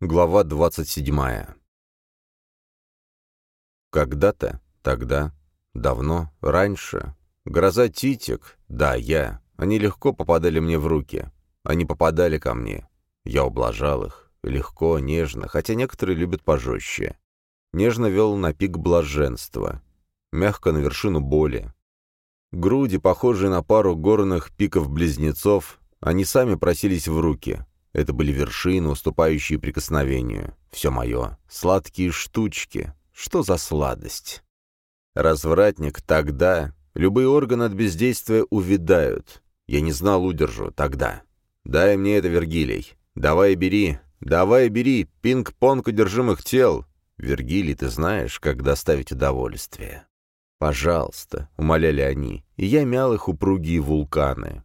Глава 27. Когда-то, тогда, давно, раньше, гроза Титик, да, я, они легко попадали мне в руки. Они попадали ко мне. Я ублажал их. Легко, нежно, хотя некоторые любят пожестче. Нежно вел на пик блаженства. Мягко на вершину боли. Груди, похожие на пару горных пиков-близнецов, они сами просились в руки. Это были вершины, уступающие прикосновению. Все мое. Сладкие штучки. Что за сладость? Развратник тогда. Любые органы от бездействия увядают. Я не знал удержу тогда. Дай мне это, Вергилий. Давай бери. Давай бери. Пинг-понг одержимых тел. Вергилий, ты знаешь, как доставить удовольствие. «Пожалуйста», — умоляли они, и я мял их упругие вулканы.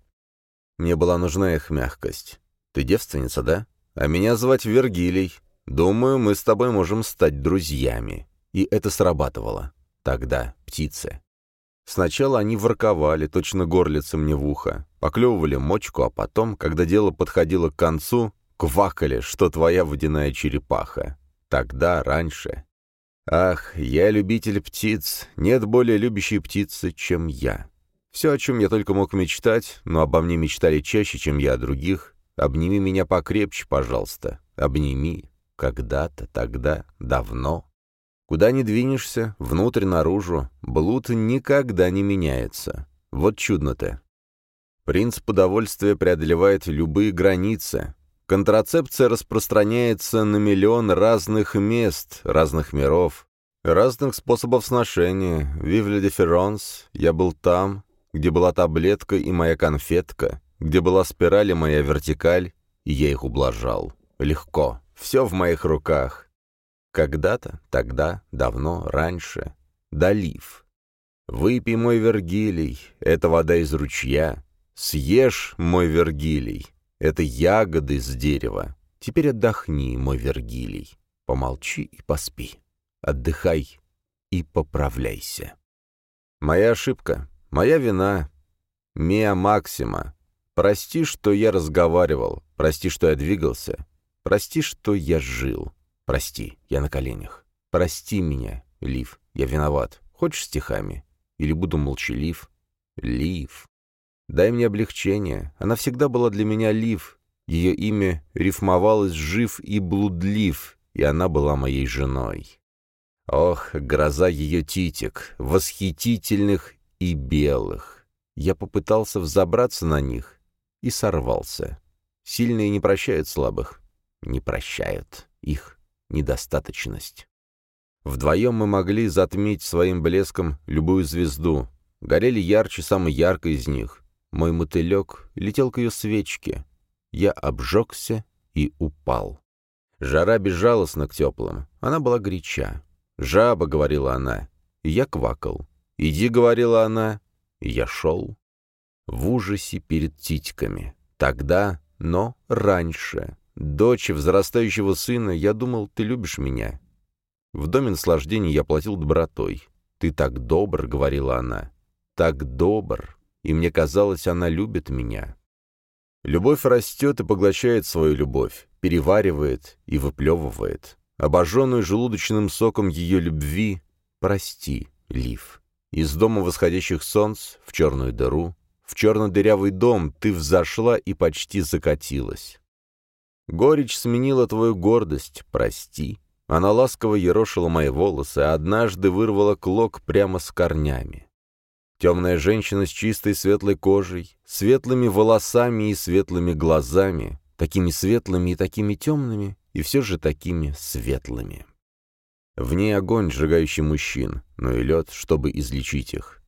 Мне была нужна их мягкость. Ты девственница, да? А меня звать Вергилий. Думаю, мы с тобой можем стать друзьями. И это срабатывало. Тогда, птицы. Сначала они ворковали, точно горлицы мне в ухо, поклевывали мочку, а потом, когда дело подходило к концу, квакали, что твоя водяная черепаха. Тогда, раньше. Ах, я любитель птиц, нет более любящей птицы, чем я. Все, о чем я только мог мечтать, но обо мне мечтали чаще, чем я о других, Обними меня покрепче, пожалуйста. Обними. Когда-то, тогда, давно. Куда ни двинешься, внутрь, наружу, блуд никогда не меняется. Вот чудно-то. Принцип удовольствия преодолевает любые границы. Контрацепция распространяется на миллион разных мест, разных миров, разных способов сношения. Вивле дифферонс, я был там, где была таблетка и моя конфетка, где была спираль и моя вертикаль, и я их ублажал. Легко. Все в моих руках. Когда-то, тогда, давно, раньше. Долив. Выпей, мой Вергилий, это вода из ручья. Съешь, мой Вергилий, это ягоды с дерева. Теперь отдохни, мой Вергилий. Помолчи и поспи. Отдыхай и поправляйся. Моя ошибка, моя вина. Миа Максима, Прости, что я разговаривал, прости, что я двигался, прости, что я жил. Прости, я на коленях. Прости меня, Лив, я виноват. Хочешь стихами? Или буду молчалив? Лив. Дай мне облегчение. Она всегда была для меня Лив. Ее имя рифмовалось «жив» и «блудлив», и она была моей женой. Ох, гроза ее титик, восхитительных и белых. Я попытался взобраться на них, и сорвался. Сильные не прощают слабых. Не прощают их недостаточность. Вдвоем мы могли затмить своим блеском любую звезду. Горели ярче самой яркой из них. Мой мотылек летел к ее свечке. Я обжегся и упал. Жара безжалостна к теплым. Она была горяча. «Жаба», — говорила она, я квакал. «Иди», — говорила она, я шел в ужасе перед титьками. Тогда, но раньше. Дочь взрастающего сына, я думал, ты любишь меня. В доме наслаждений я платил добротой. «Ты так добр», — говорила она. «Так добр». И мне казалось, она любит меня. Любовь растет и поглощает свою любовь, переваривает и выплевывает. Обожженную желудочным соком ее любви «Прости, Лив». Из дома восходящих солнц в черную дыру в черно-дырявый дом ты взошла и почти закатилась. Горечь сменила твою гордость, прости. Она ласково ерошила мои волосы, а однажды вырвала клок прямо с корнями. Темная женщина с чистой светлой кожей, светлыми волосами и светлыми глазами, такими светлыми и такими темными, и все же такими светлыми. В ней огонь, сжигающий мужчин, но и лед, чтобы излечить их.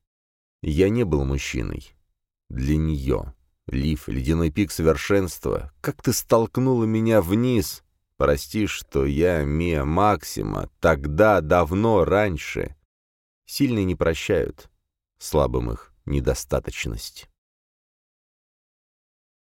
Я не был мужчиной для нее. Лив, ледяной пик совершенства, как ты столкнула меня вниз. Прости, что я, Мия Максима, тогда, давно, раньше. Сильные не прощают, слабым их недостаточность.